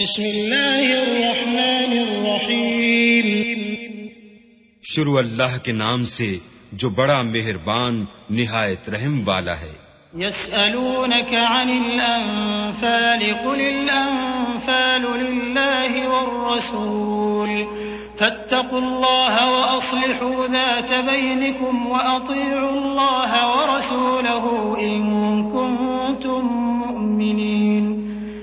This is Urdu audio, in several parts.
بسم اللہ الرحمن الرحیم۔ شروع اللہ کے نام سے جو بڑا مہربان نہایت رحم والا ہے۔ يسألونك عن الأنفال قل الأنفال لله والرسول۔ فاتقوا الله وأصلحوا ذات بينكم وأطيعوا الله ورسوله إن كنتم مؤمنين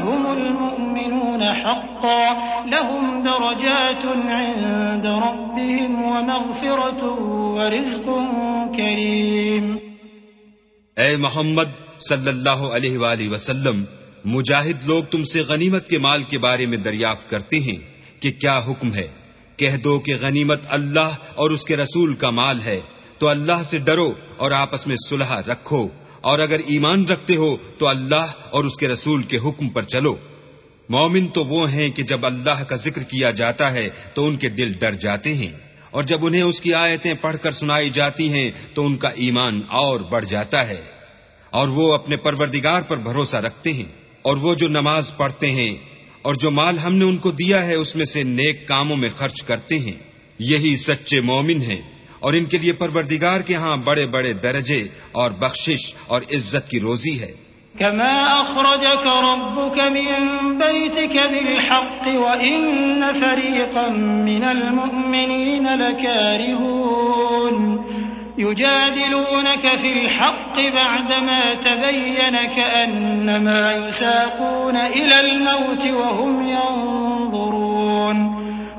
هم المؤمنون حقا، لهم درجات عند ربهم ومغفرة ورزق كريم. اے محمد صلی اللہ علیہ وآلہ وسلم، مجاہد لوگ تم سے غنیمت کے مال کے بارے میں دریافت کرتے ہیں کہ کیا حکم ہے؟ کہہ دو کہ غنیمت اللہ اور اس کے رسول کا مال ہے، تو اللہ سے ڈرو اور آپس میں صلح رکھو۔ اور اگر ایمان رکھتے ہو تو اللہ اور اس کے رسول کے حکم پر چلو۔ مومن تو وہ ہیں کہ جب اللہ کا ذکر کیا جاتا ہے تو ان کے دل ڈر جاتے ہیں، اور جب انہیں اس کی آیتیں پڑھ کر سنائی جاتی ہیں تو ان کا ایمان اور بڑھ جاتا ہے۔ اور وہ اپنے پروردگار پر بھروسہ رکھتے ہیں، اور وہ جو نماز پڑھتے ہیں اور جو مال ہم نے ان کو دیا ہے اس میں سے نیک کاموں میں خرچ کرتے ہیں۔ یہی سچے مومن ہیں۔ اور ان کے لیے پروردگار کے ہاں بڑے بڑے درجے اور بخشش اور عزت کی روزی ہے۔ كما أخرجك ربك من بيتك بالحق وإن فريقا من المؤمنين لكارهون يجادلونك في الحق بعدما تبين كأنما يساقون إلى الموت وهم ينظرون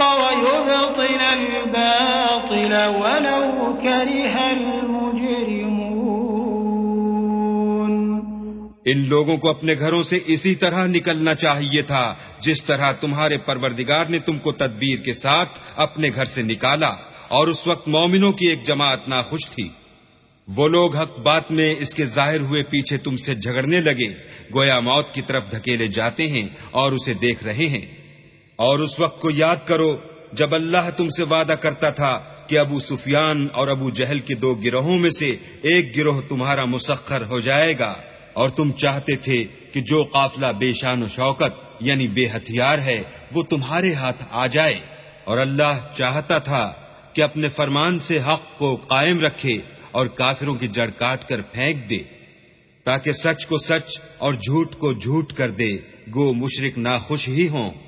ويبطل الباطل ولو كره المجرمون. ان لوگوں کو اپنے گھروں سے اسی طرح نکلنا چاہیے تھا، جس طرح تمہارے پروردگار نے تم کو تدبیر کے ساتھ اپنے گھر سے نکالا، اور اس وقت مومنوں کی ایک جماعت ناخوش تھی۔ وہ لوگ حق بات میں اس کے ظاہر ہوئے پیچھے تم سے جھگڑنے لگے، گویا موت کی طرف دھکیلے جاتے ہیں اور اسے دیکھ رہے ہیں۔ اور اس وقت کو یاد کرو جب اللہ تم سے وعدہ کرتا تھا کہ ابو سفیان اور ابو جہل کے دو گروہوں میں سے ایک گروہ تمہارا مسخر ہو جائے گا۔ اور تم چاہتے تھے کہ جو قافلہ بے شان و شوکت یعنی بے ہتھیار ہے، وہ تمہارے ہاتھ آ جائے۔ اور اللہ چاہتا تھا کہ اپنے فرمان سے حق کو قائم رکھے اور کافروں کی جڑ کاٹ کر پھینک دے، تاکہ سچ کو سچ اور جھوٹ کو جھوٹ کر دے۔ گو مشرق ناخوش ہی ہوں۔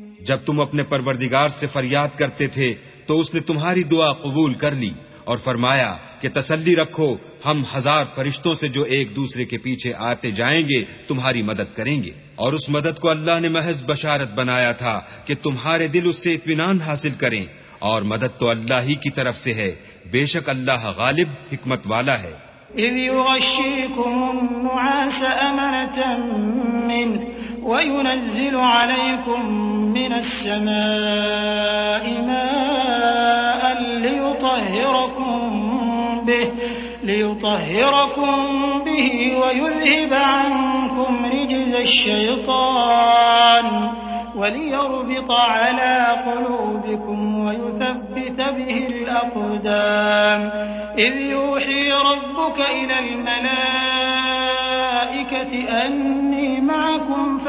جب تم اپنے پروردگار سے فریاد کرتے تھے، تو اس نے تمہاری دعا قبول کر لی اور فرمایا کہ تسلی رکھو، ہم ہزار فرشتوں سے جو ایک دوسرے کے پیچھے آتے جائیں گے، تمہاری مدد کریں گے۔ اور اس مدد کو اللہ نے محض بشارت بنایا تھا کہ تمہارے دل اس سے اطمینان حاصل کریں۔ اور مدد تو اللہ ہی کی طرف سے ہے، بے شک اللہ غالب، حکمت والا ہے۔ إذ يغشيكم النعاس أمنة منه وينزل عليكم من السماء ماء ليطهركم به ليطهركم به ويذهب عنكم رجز الشيطان وليربط على قلوبكم ويثبت به الأقدام إذ يوحي ربك إلى الملائكة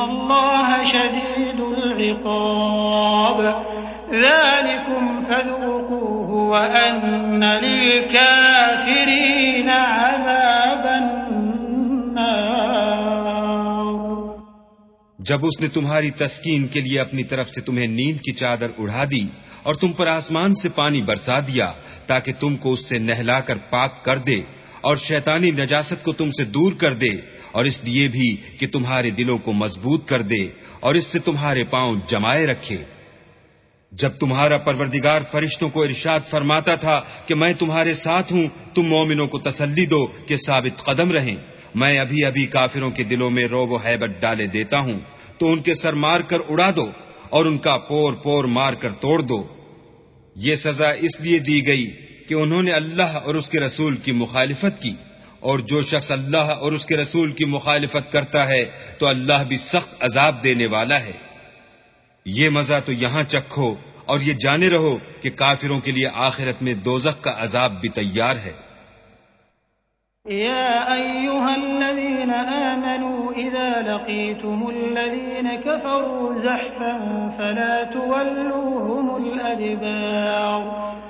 الله شديد العقاب ذلكم فذوقوه وأن للكافرين عذاب النار جب اس نے تمہاری تسکین کے لیے اپنی طرف سے تمہیں نیند کی چادر اڑا دی اور تم پر آسمان سے پانی برسا دیا تاکہ تم کو اس سے نہلا کر پاک کر دے اور شیطانی نجاست کو تم سے دور کر دے اور اس لیے بھی کہ تمہارے دلوں کو مضبوط کر دے اور اس سے تمہارے پاؤں جمائے رکھے۔ جب تمہارا پروردگار فرشتوں کو ارشاد فرماتا تھا کہ میں تمہارے ساتھ ہوں، تم مومنوں کو تسلی دو کہ ثابت قدم رہیں۔ میں ابھی ابھی کافروں کے دلوں میں روب و حیبت ڈالے دیتا ہوں، تو ان کے سر مار کر اڑا دو اور ان کا پور پور مار کر توڑ دو۔ یہ سزا اس لیے دی گئی کہ انہوں نے اللہ اور اس کے رسول کی مخالفت کی۔ اور جو شخص اللہ اور اس کے رسول کی مخالفت کرتا ہے تو اللہ بھی سخت عذاب دینے والا ہے۔ یہ مزہ تو یہاں چکھو اور یہ جانے رہو کہ کافروں کے لیے آخرت میں دوزخ کا عذاب بھی تیار ہے۔ يا أيها الذين آمنوا إذا لقيتم الذين كفروا زحفا فلا تولوهم الأدبار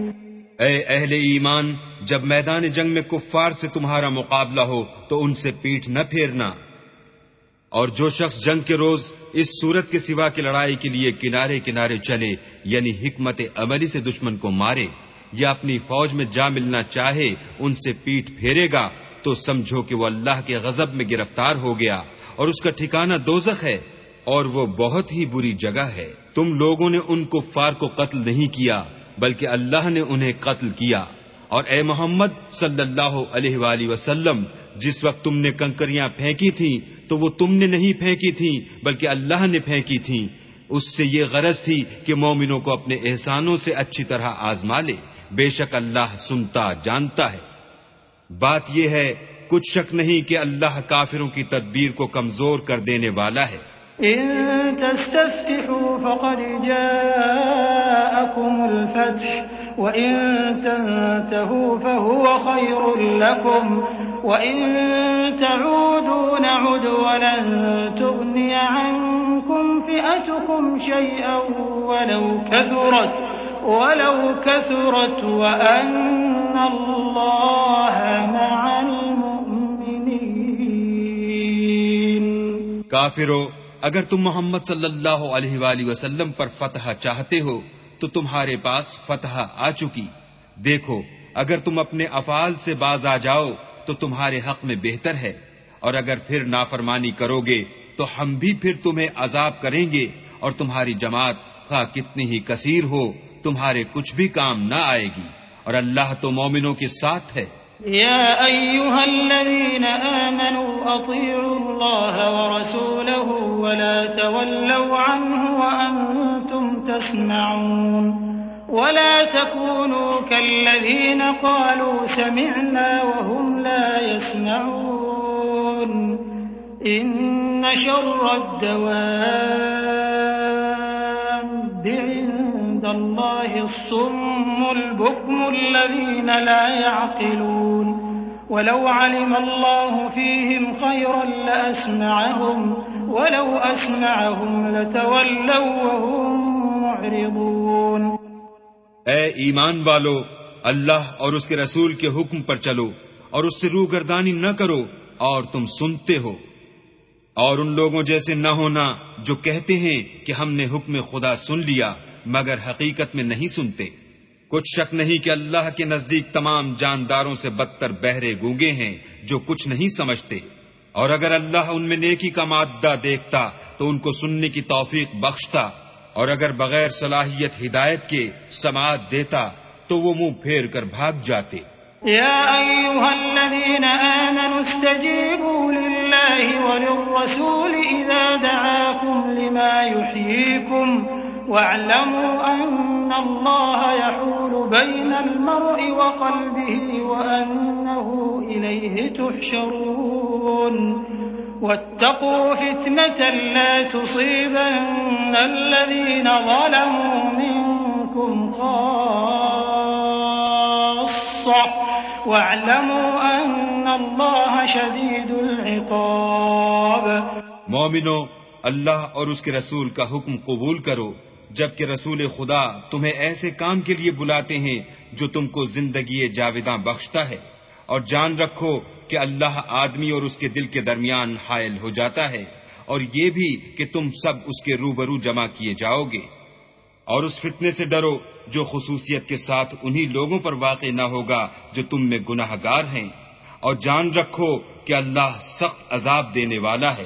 اے اہل ایمان، جب میدان جنگ میں کفار سے تمہارا مقابلہ ہو تو ان سے پیٹھ نہ پھیرنا۔ اور جو شخص جنگ کے روز اس صورت کے سوا کی لڑائی کے لیے کنارے کنارے چلے یعنی حکمت عملی سے دشمن کو مارے یا اپنی فوج میں جا ملنا چاہے، ان سے پیٹ پھیرے گا تو سمجھو کہ وہ اللہ کے غضب میں گرفتار ہو گیا اور اس کا ٹھکانہ دوزخ ہے اور وہ بہت ہی بری جگہ ہے۔ تم لوگوں نے ان کو فار کو قتل نہیں کیا۔ بلکہ اللہ نے انہیں قتل کیا۔ اور اے محمد صلی اللہ علیہ وآلہ وسلم، جس وقت تم نے کنکریاں پھینکی تھیں، تو وہ تم نے نہیں پھینکی تھی بلکہ اللہ نے پھینکی تھی اس سے یہ غرض تھی کہ مومنوں کو اپنے احسانوں سے اچھی طرح آزما لے۔ بے شک اللہ سنتا، جانتا ہے۔ بات یہ ہے، کچھ شک نہیں کہ اللہ کافروں کی تدبیر کو کمزور کر دینے والا ہے۔ ان تستفتحوا فقد جاءكم الفتح، وإن تنتهوا فهو خير لكم، وإن تعودوا نعد ولن تغني عنكم فئتكم شيئا ولو كثرت ولو كثرت وأن الله مع المؤمنين. کافرو اگر تم محمد صلی اللہ علیہ وآلہ وسلم پر فتح چاہتے ہو، تو تمہارے پاس فتح آ چکی۔ دیکھو، اگر تم اپنے افعال سے باز آ جاؤ، تو تمہارے حق میں بہتر ہے۔ اور اگر پھر نافرمانی کرو گے تو ہم بھی پھر تمہیں عذاب کریں گے۔ اور تمہاری جماعت خواہ کتنی ہی کثیر ہو، تمہارے کچھ بھی کام نہ آئے گی۔ اور اللہ تو مومنوں کے ساتھ ہے۔ يا أيها الذين آمنوا أطيعوا الله ورسوله ولا تولوا عنه وأنتم تسمعون ولا تكونوا كالذين قالوا سمعنا وهم لا يسمعون إن شر الدواب عند الله الصم البكم الذين لا يعقلون ولو علم الله فيهم خيرا لأسمعهم ولو أسمعهم لتولوا وهم معرضون. اے ایمان والو، اللہ اور اس کے رسول کے حکم پر چلو اور اس سے روح گردانی نہ کرو اور تم سنتے ہو۔ اور ان لوگوں جیسے نہ ہونا جو کہتے ہیں کہ ہم نے حکم خدا سن لیا، مگر حقیقت میں نہیں سنتے۔ کچھ شک نہیں کہ اللہ کے نزدیک تمام جانداروں سے بدتر بہرے گونگے ہیں جو کچھ نہیں سمجھتے۔ اور اگر اللہ ان میں نیکی کا مادہ دیکھتا تو ان کو سننے کی توفیق بخشتا، اور اگر بغیر صلاحیت ہدایت کے سماعت دیتا تو وہ منہ پھیر کر بھاگ جاتے۔ يا أيها الذين آمنوا استجيبوا لله وللرسول إذا دعاكم لما يحييكم واعلموا أن الله يحول بين المرء وقلبه وأنه إليه تحشرون. واتقوا فتنة لا تصيبن الذين ظلموا منكم خاصة. مومنو، اللہ اور اس کے رسول کا حکم قبول کرو۔ جبکہ رسول خدا تمہیں ایسے کام کے لیے بلاتے ہیں جو تم کو زندگی جاویداں بخشتا ہے۔ اور جان رکھو کہ اللہ آدمی اور اس کے دل کے درمیان حائل ہو جاتا ہے۔ اور یہ بھی کہ تم سب اس کے روبرو جمع کیے جاؤ گے۔ اور اس فتنے سے ڈرو جو خصوصیت کے ساتھ انہی لوگوں پر واقع نہ ہوگا جو تم میں گناہ گار ہیں۔ اور جان رکھو کہ اللہ سخت عذاب دینے والا ہے۔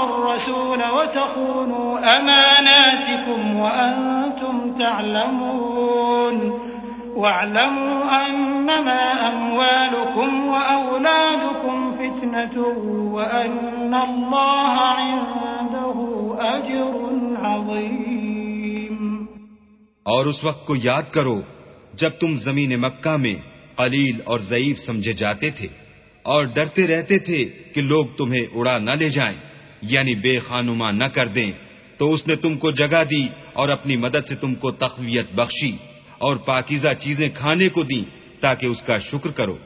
والرسول وتخونوا أماناتكم وأنتم تعلمون. واعلموا أنما أموالكم وأولادكم فتنة وأن الله عنده أجر عظيم. اور اس وقت کو یاد کرو، جب تم زمین مکہ میں قلیل اور ضعیف سمجھے جاتے تھے اور ڈرتے رہتے تھے کہ لوگ تمہیں اڑا نہ لے جائیں۔ یعنی بے خانما نہ کر دیں، تو اس نے تم کو جگہ دی اور اپنی مدد سے تم کو تقویت بخشی اور پاکیزہ چیزیں کھانے کو دیں تاکہ اس کا شکر کرو۔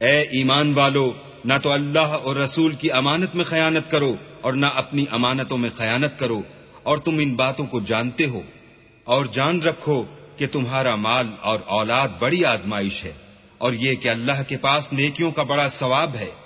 اے ایمان والو، نہ تو اللہ اور رسول کی امانت میں خیانت کرو اور نہ اپنی امانتوں میں خیانت کرو اور تم ان باتوں کو جانتے ہو۔ اور جان رکھو کہ تمہارا مال اور اولاد بڑی آزمائش ہے اور یہ کہ اللہ کے پاس نیکیوں کا بڑا ثواب ہے۔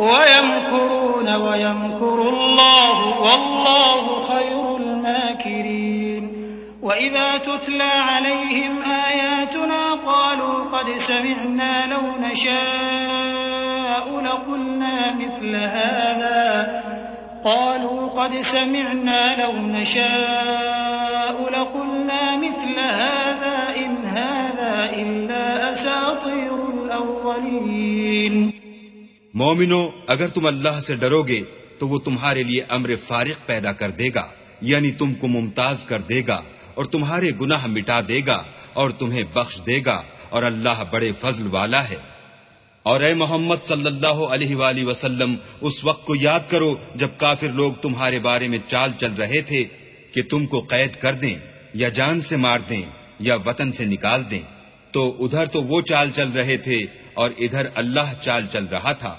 ويمكرون ويمكر الله والله خير الماكرين وإذا تتلى عليهم آياتنا قالوا قد سمعنا لو نشاء لقلنا مثل هذا قالوا قد سمعنا لو نشاء لقلنا مثل هذا إن هذا إلا أساطير الأولين مومنو، اگر تم اللہ سے ڈرو گے تو وہ تمہارے لیے امر فارغ پیدا کر دے گا یعنی تم کو ممتاز کر دے گا، اور تمہارے گناہ مٹا دے گا، اور تمہیں بخش دے گا، اور اللہ بڑے فضل والا ہے۔ اور اے محمد صلی اللہ علیہ وآلہ وسلم، اس وقت کو یاد کرو جب کافر لوگ تمہارے بارے میں چال چل رہے تھے کہ تم کو قید کر دیں، یا جان سے مار دیں، یا وطن سے نکال دیں۔ تو ادھر تو وہ چال چل رہے تھے، اور ادھر اللہ چال چل رہا تھا۔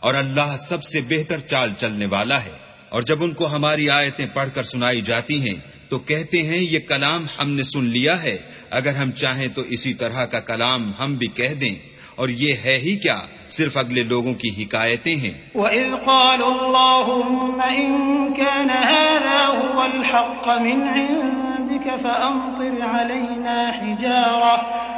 اور اللہ سب سے بہتر چال چلنے والا ہے۔ اور جب ان کو ہماری آیتیں پڑھ کر سنائی جاتی ہیں، تو کہتے ہیں، یہ کلام ہم نے سن لیا ہے۔ اگر ہم چاہیں تو اسی طرح کا کلام ہم بھی کہہ دیں۔ اور یہ ہے ہی کیا؟ صرف اگلے لوگوں کی حکایتیں ہیں۔ وَإِذْ قَالُوا اللَّهُمَّ إِن كَانَ هَذَا هُوَ الْحَقَّ مِنْ عِنْدِكَ فَأَمْطِرْ عَلَيْنَا حِجَارَةً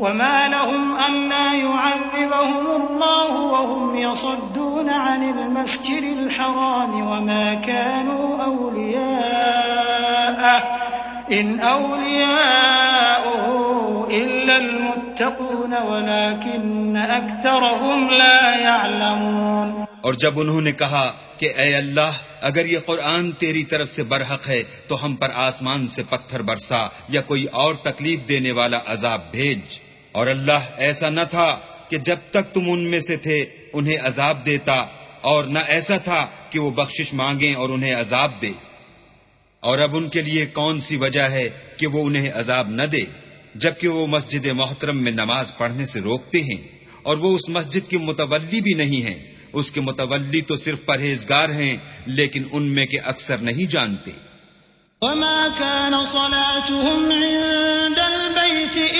وما لهم ألا يعذبهم الله وهم يصدون عن المسجد الحرام وما كانوا أولياءه إن أولياؤه إلا المتقون ولكن أكثرهم لا يعلمون اور جب انہوں نے کہا کہ اے اللہ، اگر یہ قرآن تیری طرف سے برحق ہے، تو ہم پر آسمان سے پتھر برسا یا کوئی اور تکلیف دینے والا عذاب بھیج۔ اور اللہ ایسا نہ تھا کہ جب تک تم ان میں سے تھے، انہیں عذاب دیتا، اور نہ ایسا تھا کہ وہ بخشش مانگیں اور انہیں عذاب دے۔ اور اب ان کے لیے کون سی وجہ ہے کہ وہ انہیں عذاب نہ دے؟ جبکہ وہ مسجد محترم میں نماز پڑھنے سے روکتے ہیں، اور وہ اس مسجد کے متولی بھی نہیں ہیں۔ اس کے متولی تو صرف پرہیزگار ہیں، لیکن ان میں کے اکثر نہیں جانتے۔ وما كان صلاتهم عند البيت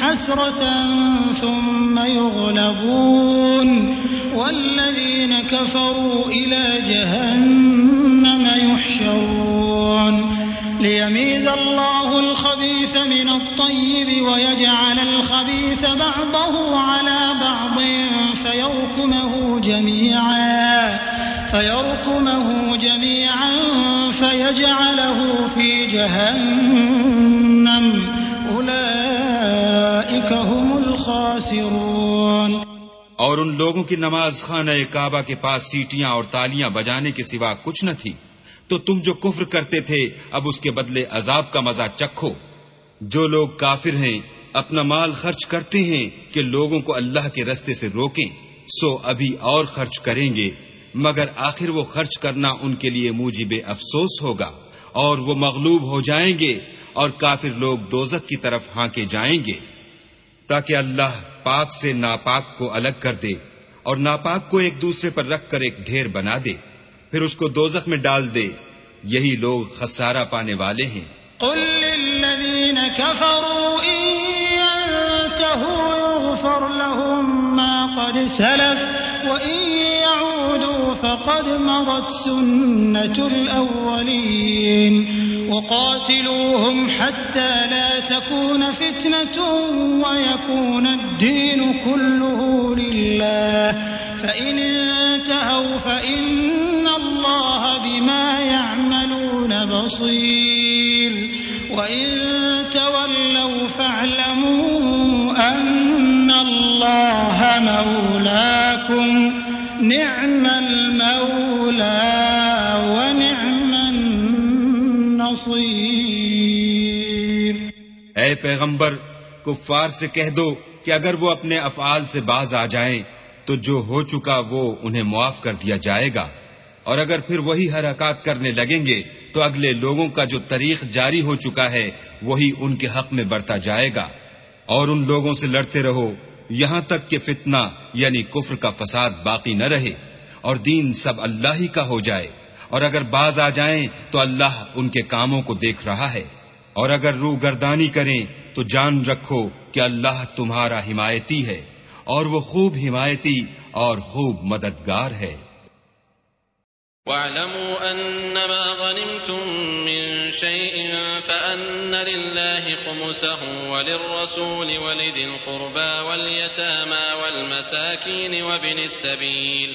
حسرة ثم يغلبون والذين كفروا إلى جهنم يحشرون ليميز الله الخبيث من الطيب ويجعل الخبيث بعضه على بعض فيركمه جميعا فيركمه جميعا فيجعله في جهنم أولئك هم الخاسرون۔ اور ان لوگوں کی نماز خانہ کعبہ کے پاس سیٹیاں اور تالیاں بجانے کے سوا کچھ نہ تھی۔ تو تم جو کفر کرتے تھے، اب اس کے بدلے عذاب کا مزہ چکھو۔ جو لوگ کافر ہیں، اپنا مال خرچ کرتے ہیں کہ لوگوں کو اللہ کے رستے سے روکیں۔ سو ابھی اور خرچ کریں گے، مگر آخر وہ خرچ کرنا ان کے لیے موجب افسوس ہوگا۔ اور وہ مغلوب ہو جائیں گے اور کافر لوگ دوزت کی طرف ہانکے جائیں گے۔ تاکہ اللہ پاک سے ناپاک کو الگ کر دے اور ناپاک کو ایک دوسرے پر رکھ کر ایک ڈھیر بنا دے۔ پھر اس کو دوزخ میں ڈال دے۔ یہی لوگ خسارہ پانے والے ہیں۔ قل للذین کفروا ان يغفر لهم ما قد سلف وان فقد مضت سنة الاولین وقاتلوهم حتى لا تكون فتنة ويكون الدين كله لله فإن انتهوا فإن الله بما يعملون بصير وإن تولوا فاعلموا أن الله مولاكم نعم النصير اے پیغمبر، کفار سے کہہ دو کہ اگر وہ اپنے افعال سے باز آ جائیں، تو جو ہو چکا وہ انہیں معاف کر دیا جائے گا۔ اور اگر پھر وہی حرکات کرنے لگیں گے، تو اگلے لوگوں کا جو طریق جاری ہو چکا ہے، وہی ان کے حق میں برتا جائے گا۔ اور ان لوگوں سے لڑتے رہو، یہاں تک کہ فتنہ یعنی کفر کا فساد باقی نہ رہے، اور دین سب اللہ ہی کا ہو جائے۔ اور اگر باز آ جائیں تو اللہ ان کے کاموں کو دیکھ رہا ہے۔ اور اگر روح گردانی کریں تو جان رکھو کہ اللہ تمہارا حمایتی ہے اور وہ خوب حمایتی اور خوب مددگار ہے۔ واعلموا أنما غنمتم من شيء فأن لله خمسه وللرسول ولذي القربى واليتامى والمساكين وابن السبيل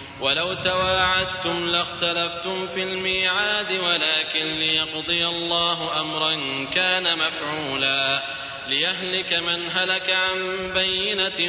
ولو تواعدتم لاختلفتم في الميعاد ولكن ليقضي الله أمرا كان مفعولا ليهلك من هلك عن بينة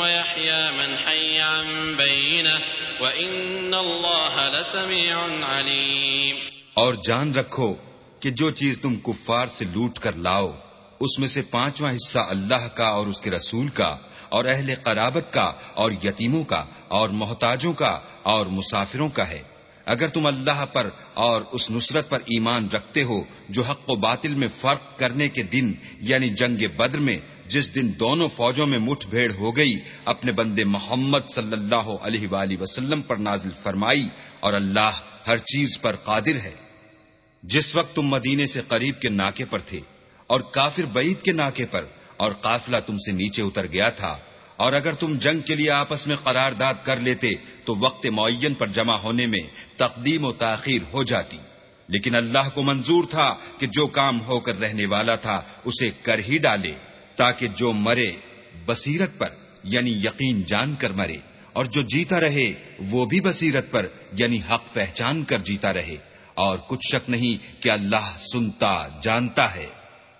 ويحيى من حي عن بينة وإن الله لسميع عليم اور جان رکھو کہ جو چیز تم کفار سے لوٹ کر لاؤ، اس میں سے پانچواں حصہ اللہ کا اور اس کے رسول کا اور اہل قرابت کا اور یتیموں کا اور محتاجوں کا اور مسافروں کا ہے۔ اگر تم اللہ پر اور اس نصرت پر ایمان رکھتے ہو جو حق و باطل میں فرق کرنے کے دن یعنی جنگ بدر میں، جس دن دونوں فوجوں میں مٹھ بھیڑ ہو گئی، اپنے بندے محمد صلی اللہ علیہ وآلہ وسلم پر نازل فرمائی اور اللہ ہر چیز پر قادر ہے۔ جس وقت تم مدینے سے قریب کے ناکے پر تھے اور کافر بعید کے ناکے پر اور قافلہ تم سے نیچے اتر گیا تھا۔ اور اگر تم جنگ کے لیے آپس میں قرارداد کر لیتے، تو وقت معین پر جمع ہونے میں تقدیم و تاخیر ہو جاتی۔ لیکن اللہ کو منظور تھا کہ جو کام ہو کر رہنے والا تھا، اسے کر ہی ڈالے، تاکہ جو مرے، بصیرت پر یعنی یقین جان کر مرے۔ اور جو جیتا رہے، وہ بھی بصیرت پر یعنی حق پہچان کر جیتا رہے۔ اور کچھ شک نہیں کہ اللہ سنتا، جانتا ہے۔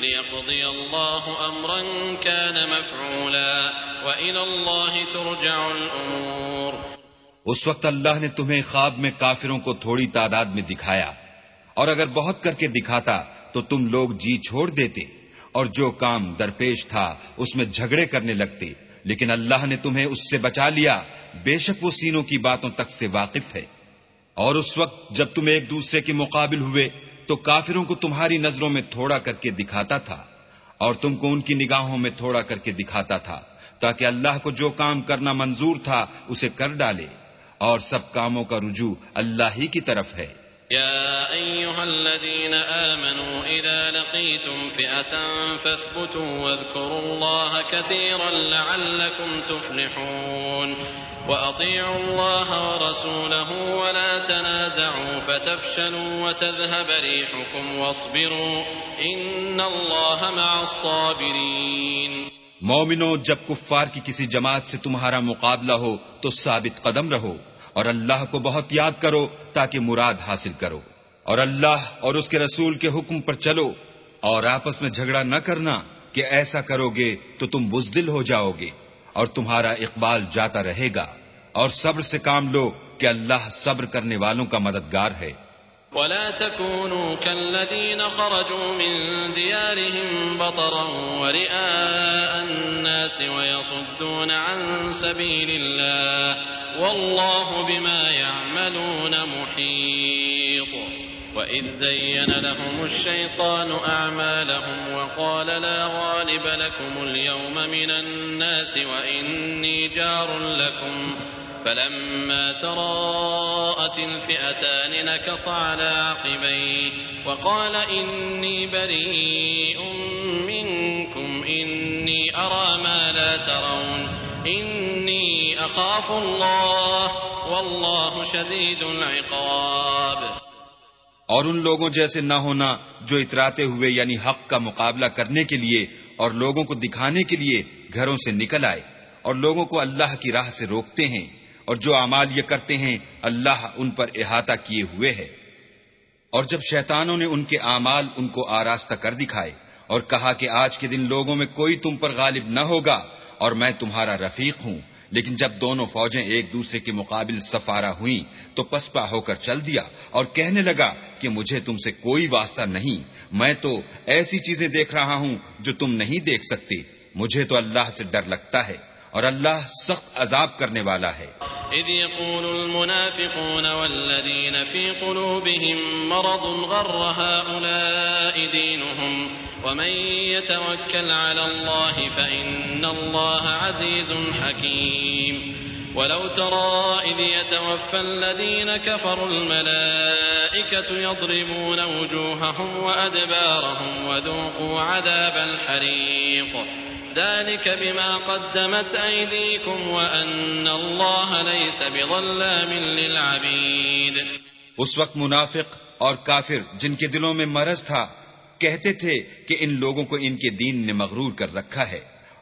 ليقضي الله أمرا كان مفعولا وإلى الله ترجع الأمور. اس وقت اللہ نے تمہیں خواب میں کافروں کو تھوڑی تعداد میں دکھایا اور اگر بہت کر کے دکھاتا تو تم لوگ جی چھوڑ دیتے اور جو کام درپیش تھا اس میں جھگڑے کرنے لگتے لیکن اللہ نے تمہیں اس سے بچا لیا بے شک وہ سینوں کی باتوں تک سے واقف ہے اور اس وقت جب تم ایک دوسرے کے مقابل ہوئے تو کافروں کو تمہاری نظروں میں تھوڑا کر کے دکھاتا تھا اور تم کو ان کی نگاہوں میں تھوڑا کر کے دکھاتا تھا تاکہ اللہ کو جو کام کرنا منظور تھا اسے کر ڈالے اور سب کاموں کا رجوع اللہ ہی کی طرف ہے۔ يا أيها الذين آمنوا إذا لقيتم فئة فاثبتوا واذكروا الله كثيرا لعلكم تفلحون۔ وأطيعوا الله ورسوله ولا تنازعوا فتفشلوا وتذهب ريحكم واصبروا إن الله مع الصابرين مومنو، جب کفار کی کسی جماعت سے تمہارا مقابلہ ہو تو ثابت قدم رہو اور اللہ کو بہت یاد کرو تاکہ مراد حاصل کرو اور اللہ اور اس کے رسول کے حکم پر چلو اور آپس میں جھگڑا نہ کرنا کہ ایسا کرو گے تو تم بزدل ہو جاؤ گے اور تمہارا اقبال جاتا رہے گا۔ اور صبر سے کام لو کہ اللہ صبر کرنے والوں کا مددگار ہے۔ ولا تكونوا كالذين خرجوا من ديارهم بطرا ورئاء الناس ويصدون عن سبيل الله والله بما يعملون محيط وإذ زين لهم الشيطان أعمالهم وقال لا غالب لكم اليوم من الناس وإني جار لكم فلما تراءت الفئتان نكص على عقبيه وقال إني بريء منكم إني أرى ما لا ترون إني أخاف الله والله شديد العقاب اور ان لوگوں جیسے نہ ہونا جو اتراتے ہوئے یعنی حق کا مقابلہ کرنے کے لیے اور لوگوں کو دکھانے کے لیے گھروں سے نکل آئے اور لوگوں کو اللہ کی راہ سے روکتے ہیں۔ اور جو اعمال یہ کرتے ہیں، اللہ ان پر احاطہ کیے ہوئے ہے۔ اور جب شیطانوں نے ان کے اعمال ان کو آراستہ کر دکھائے اور کہا کہ آج کے دن لوگوں میں کوئی تم پر غالب نہ ہوگا اور میں تمہارا رفیق ہوں، لیکن جب دونوں فوجیں ایک دوسرے کے مقابل سفارا ہوئیں تو پسپا ہو کر چل دیا اور کہنے لگا کہ مجھے تم سے کوئی واسطہ نہیں، میں تو ایسی چیزیں دیکھ رہا ہوں جو تم نہیں دیکھ سکتے۔ مجھے تو اللہ سے ڈر لگتا ہے۔ اور اللہ سخت عذاب کرنے والا ہے۔ إذ يقول المنافقون والذين في قلوبهم مرض غر هؤلاء دينهم ومن يتوكل على الله فإن الله عزيز حكيم ولو ترى إذ يتوفى الذين كفروا الملائكة يضربون وجوههم وأدبارهم وذوقوا عذاب الحريق ذلك بما قدمت أيديكم وأن الله ليس بظلام للعبيد. اس وقت منافق اور کافر جن کے دلوں میں مرض تھا، کہتے تھے کہ ان لوگوں کو ان کے دین نے مغرور کر رکھا ہے۔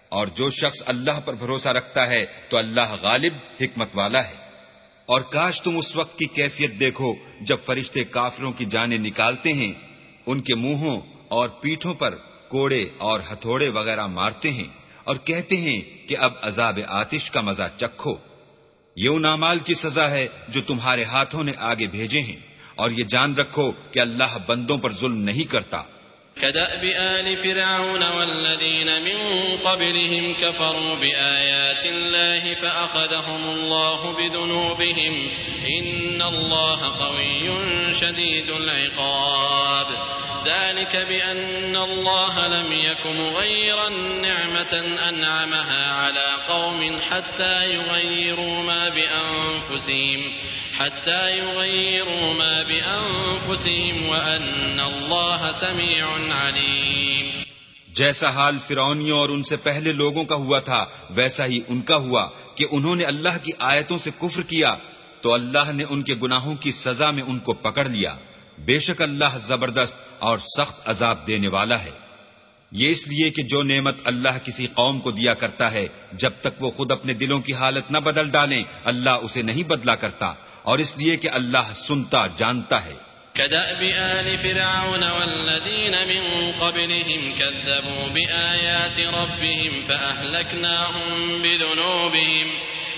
اور جو شخص اللہ پر بھروسہ رکھتا ہے، تو اللہ غالب، حکمت والا ہے۔ اور کاش تم اس وقت کی کیفیت دیکھو، جب فرشتے کافروں کی جانیں نکالتے ہیں، ان کے منہوں اور پیٹھوں پر کوڑے اور ہتھوڑے وغیرہ مارتے ہیں اور کہتے ہیں کہ اب عذاب آتش کا مزہ چکھو۔ یہ ان اعمال کی سزا ہے جو تمہارے ہاتھوں نے آگے بھیجے ہیں اور یہ جان رکھو کہ اللہ بندوں پر ظلم نہیں کرتا۔ كدأب آل فرعون والذين من قبلهم كفروا بآيات الله فأخذهم الله بذنوبهم إن الله قوي شديد العقاب۔ ذلك بأن الله لم يك مغيرا نعمة أنعمها على قوم حتى يغيروا ما بأنفسهم، حتى يغيروا ما بأنفسهم وأن الله سميع عليم. جیسا حال فرونیوں اور ان سے پہلے لوگوں کا ہوا تھا، ویسا ہی ان کا ہوا کہ انہوں نے اللہ کی آیتوں سے کفر کیا، تو اللہ نے ان کے گناہوں کی سزا میں ان کو پکڑ لیا۔ بے شک اللہ زبردست اور سخت عذاب دینے والا ہے۔ یہ اس لیے کہ جو نعمت اللہ کسی قوم کو دیا کرتا ہے، جب تک وہ خود اپنے دلوں کی حالت نہ بدل ڈالیں، اللہ اسے نہیں بدلا کرتا۔ اور اس لیے کہ اللہ سنتا، جانتا ہے۔ كدأب آل فرعون والذين من قبلهم كذبوا بآيات ربهم فأهلكناهم بذنوبهم۔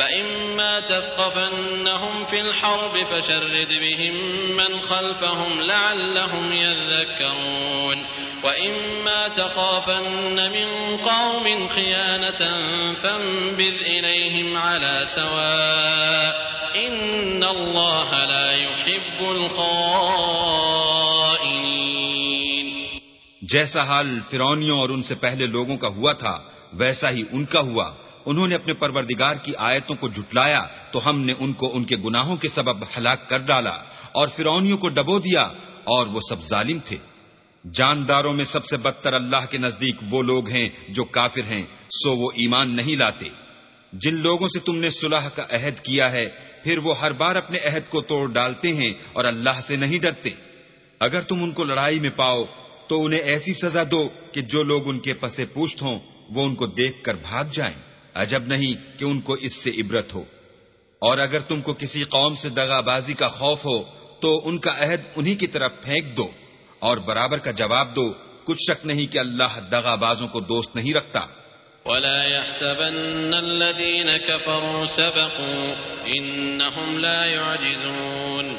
فإما تثقفنهم في الحرب فشرد بهم من خلفهم لعلهم يذكرون وإما تخافن من قوم خيانة فانبذ إليهم على سواء إن الله لا يحب الخائنين جیسا حال فرونیوں اور ان سے پہلے لوگوں کا ہوا تھا، ویسا ہی ان کا ہوا۔ انہوں نے اپنے پروردگار کی آیتوں کو جھٹلایا تو ہم نے ان کو ان کے گناہوں کے سبب ہلاک کر ڈالا اور فرونیوں کو ڈبو دیا اور وہ سب ظالم تھے۔ جانداروں میں سب سے بدتر اللہ کے نزدیک وہ لوگ ہیں جو کافر ہیں، سو وہ ایمان نہیں لاتے۔ جن لوگوں سے تم نے صلح کا عہد کیا ہے، پھر وہ ہر بار اپنے عہد کو توڑ ڈالتے ہیں اور اللہ سے نہیں ڈرتے۔ اگر تم ان کو لڑائی میں پاؤ تو انہیں ایسی سزا دو کہ جو لوگ ان کے پسے پوچھت ہوں، وہ ان کو دیکھ کر بھاگ جائیں۔ عجب نہیں کہ ان کو اس سے عبرت ہو۔ اور اگر تم کو کسی قوم سے دغا بازی کا خوف ہو، تو ان کا عہد انہی کی طرف پھینک دو۔ اور برابر کا جواب دو، کچھ شک نہیں کہ اللہ دغا بازوں کو دوست نہیں رکھتا۔ ولا يحسبن الذين كفروا سبقوا إنهم لا يعجزون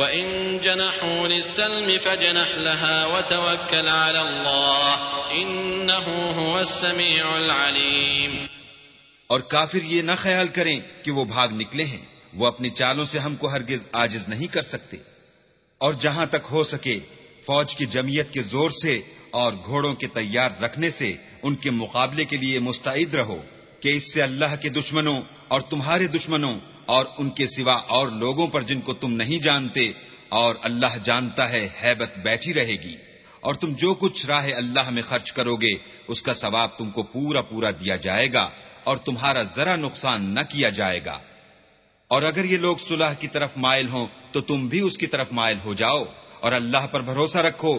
وإن جنحوا للسلم فاجنح لها وتوكل على الله إنه هو السميع العليم اور کافر یہ نہ خیال کریں کہ وہ بھاگ نکلے ہیں۔ وہ اپنی چالوں سے ہم کو ہرگز آجز نہیں کر سکتے۔ اور جہاں تک ہو سکے، فوج کی جمعیت کے زور سے اور گھوڑوں کے تیار رکھنے سے ان کے مقابلے کے لیے مستعد رہو کہ اس سے اللہ کے دشمنوں اور تمہارے دشمنوں اور ان کے سوا اور لوگوں پر جن کو تم نہیں جانتے، اور اللہ جانتا ہے حیبت بیٹھی رہے گی۔ اور تم جو کچھ راہ اللہ میں خرچ کرو گے، اس کا ثواب تم کو پورا پورا دیا جائے گا، اور تمہارا ذرا نقصان نہ کیا جائے گا۔ اور اگر یہ لوگ صلح کی طرف مائل ہوں، تو تم بھی اس کی طرف مائل ہو جاؤ، اور اللہ پر بھروسہ رکھو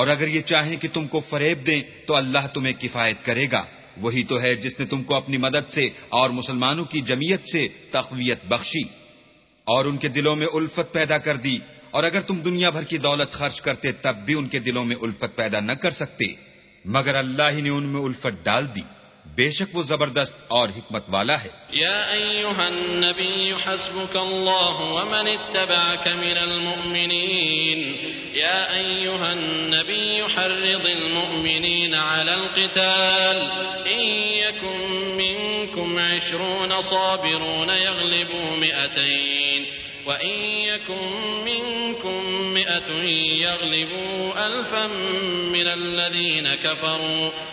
اور اگر یہ چاہیں کہ تم کو فریب دیں تو اللہ تمہیں کفایت کرے گا۔ وہی تو ہے جس نے تم کو اپنی مدد سے اور مسلمانوں کی جمعیت سے تقویت بخشی اور ان کے دلوں میں الفت پیدا کر دی۔ اور اگر تم دنیا بھر کی دولت خرچ کرتے تب بھی ان کے دلوں میں الفت پیدا نہ کر سکتے۔ مگر اللہ ہی نے ان میں الفت ڈال دی۔ بے شک وہ زبردست اور حکمت والا ہے۔ یا ایوہا النبی حسبک اللہ ومن اتبعک من المؤمنین۔ یا ایوہا النبی حرض المؤمنین على القتال۔ ان یکن منکم عشرون صابرون یغلبوا مئتین۔ وإن يكن منكم مئة يغلبوا ألفا من الذين كفروا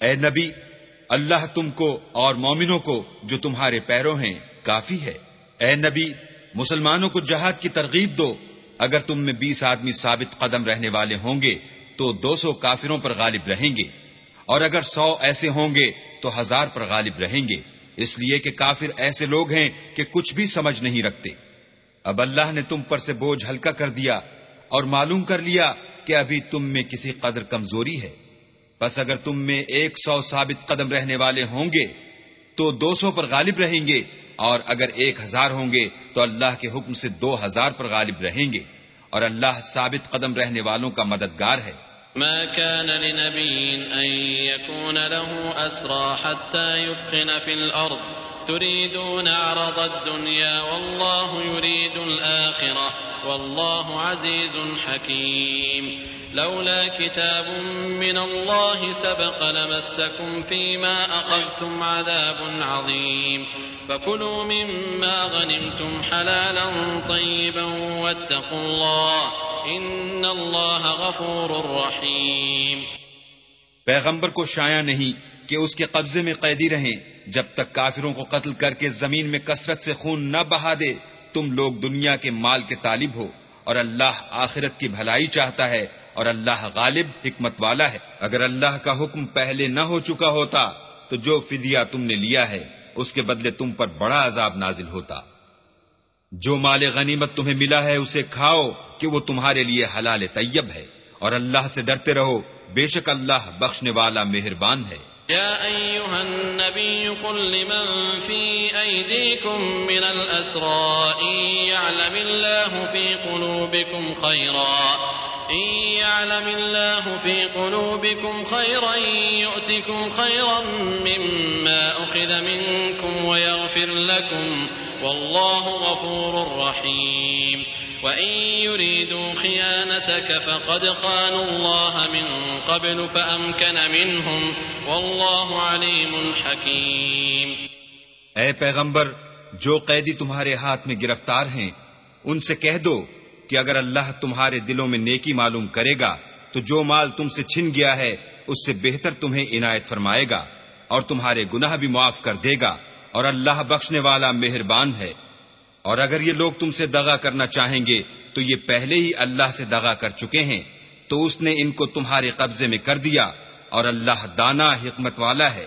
اے نبی، اللہ تم کو اور مومنوں کو جو تمہارے پیروں ہیں کافی ہے۔ اے نبی، مسلمانوں کو جہاد کی ترغیب دو۔ اگر تم میں بیس آدمی ثابت قدم رہنے والے ہوں گے، تو دو سو کافروں پر غالب رہیں گے۔ اور اگر سو ایسے ہوں گے، تو ہزار پر غالب رہیں گے۔ اس لیے کہ کافر ایسے لوگ ہیں کہ کچھ بھی سمجھ نہیں رکھتے۔ اب اللہ نے تم پر سے بوجھ ہلکا کر دیا اور معلوم کر لیا کہ ابھی تم میں کسی قدر کمزوری ہے۔ بس اگر تم میں ایک سو ثابت قدم رہنے والے ہوں گے، تو دو سو پر غالب رہیں گے، اور اگر ایک ہزار ہوں گے، تو اللہ کے حکم سے دو ہزار پر غالب رہیں گے۔ اور اللہ ثابت قدم رہنے والوں کا مددگار ہے۔ ما كان لنبي أن يكون له أسرى حتى يثخن في الأرض تريدون عرض الدنيا والله يريد الآخرة والله عزيز حكيم لولا كتاب من الله سبق لمسكم فيما أخذتم عذاب عظيم. فكلوا مما غنمتم حلالا طيبا واتقوا الله إن الله غفور رحيم. پیغمبر کو شایا نہیں کہ اس کے قبضے میں قیدی رہیں، جب تک کافروں کو قتل کر کے زمین میں کثرت سے خون نہ بہا دے، تم لوگ دنیا کے مال کے طالب ہو اور اللہ آخرت کی بھلائی چاہتا ہے۔ اور اللہ غالب حکمت والا ہے۔ اگر اللہ کا حکم پہلے نہ ہو چکا ہوتا، تو جو فدیہ تم نے لیا ہے، اس کے بدلے تم پر بڑا عذاب نازل ہوتا۔ جو مال غنیمت تمہیں ملا ہے، اسے کھاؤ کہ وہ تمہارے لیے حلال طیب ہے۔ اور اللہ سے ڈرتے رہو، بے شک اللہ بخشنے والا مہربان ہے۔ يا أيها النبي قل لمن في أيديكم من الأسرى يعلم الله في قلوبكم خيرا إن يعلم الله في قلوبكم خيرا يؤتكم خيرا مما أخذ منكم ويغفر لكم والله غفور رحيم. وإن يريدوا خيانتك فقد خانوا الله من قبل فأمكن منهم والله عليم حكيم. اے پیغمبر، جو قیدی تمہارے ہاتھ میں گرفتار ہیں، ان سے کہہ دو کہ اگر اللہ تمہارے دلوں میں نیکی معلوم کرے گا، تو جو مال تم سے چھن گیا ہے، اس سے بہتر تمہیں عنایت فرمائے گا، اور تمہارے گناہ بھی معاف کر دے گا، اور اللہ بخشنے والا مہربان ہے۔ اور اگر یہ لوگ تم سے دغا کرنا چاہیں گے، تو یہ پہلے ہی اللہ سے دغا کر چکے ہیں، تو اس نے ان کو تمہارے قبضے میں کر دیا، اور اللہ دانا حکمت والا ہے۔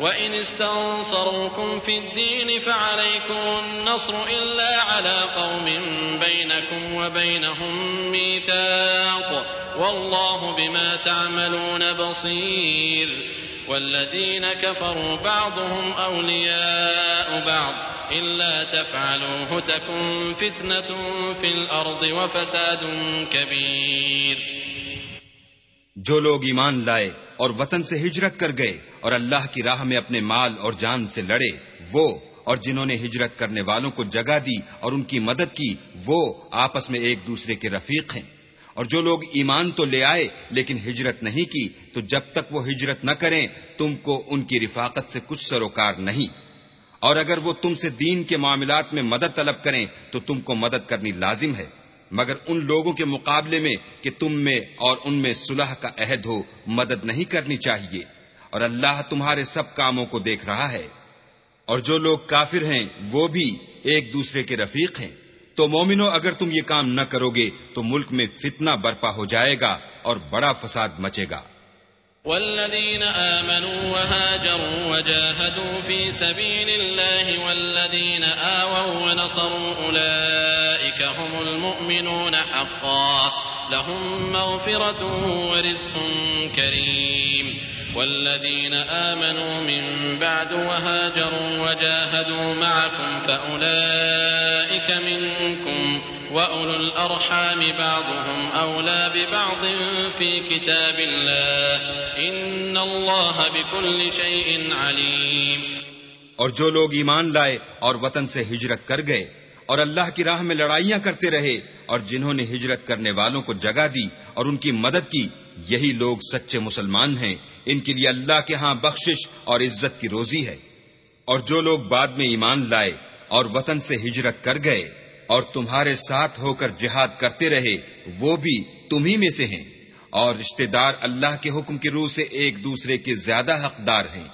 وإن استنصروكم في الدين فعليكم النصر إلا على قوم بينكم وبينهم ميثاق والله بما تعملون بصير والذين كفروا بعضهم أولياء بعض إلا تفعلوه تكن فتنة في الأرض وفساد كبير جو لوگ ایمان لائے اور وطن سے ہجرت کر گئے اور اللہ کی راہ میں اپنے مال اور جان سے لڑے، وہ اور جنہوں نے ہجرت کرنے والوں کو جگہ دی اور ان کی مدد کی، وہ آپس میں ایک دوسرے کے رفیق ہیں۔ اور جو لوگ ایمان تو لے آئے لیکن ہجرت نہیں کی، تو جب تک وہ ہجرت نہ کریں، تم کو ان کی رفاقت سے کچھ سروکار نہیں۔ اور اگر وہ تم سے دین کے معاملات میں مدد طلب کریں، تو تم کو مدد کرنی لازم ہے۔ مگر ان لوگوں کے مقابلے میں کہ تم میں اور ان میں صلح کا عہد ہو، مدد نہیں کرنی چاہیے۔ اور اللہ تمہارے سب کاموں کو دیکھ رہا ہے۔ اور جو لوگ کافر ہیں، وہ بھی ایک دوسرے کے رفیق ہیں۔ تو مومنو، اگر تم یہ کام نہ کرو گے، تو ملک میں فتنہ برپا ہو جائے گا اور بڑا فساد مچے گا۔ والذين آمنوا وهاجروا وجاهدوا في سبيل الله والذين آووا ونصروا أولئك المؤمنون حقا. لهم مغفرة ورزق كريم. والذين آمنوا من بعد وهاجروا وجاهدوا معكم فأولئك منكم وأولو الأرحام بعضهم أولى ببعض في كتاب الله. إن الله بكل شيء عليم. اور جو لوگ ایمان لائے اور وطن سے ہجرت کر گئے اور اللہ کی راہ میں لڑائیاں کرتے رہے اور جنہوں نے ہجرت کرنے والوں کو جگہ دی اور ان کی مدد کی، یہی لوگ سچے مسلمان ہیں۔ ان کے لیے اللہ کے ہاں بخشش اور عزت کی روزی ہے۔ اور جو لوگ بعد میں ایمان لائے اور وطن سے ہجرت کر گئے اور تمہارے ساتھ ہو کر جہاد کرتے رہے، وہ بھی تمہیں میں سے ہیں۔ اور رشتے دار اللہ کے حکم کی روح سے ایک دوسرے کے زیادہ حقدار ہیں۔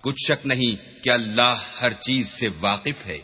کچھ شک نہیں کہ اللہ ہر چیز سے واقف ہے۔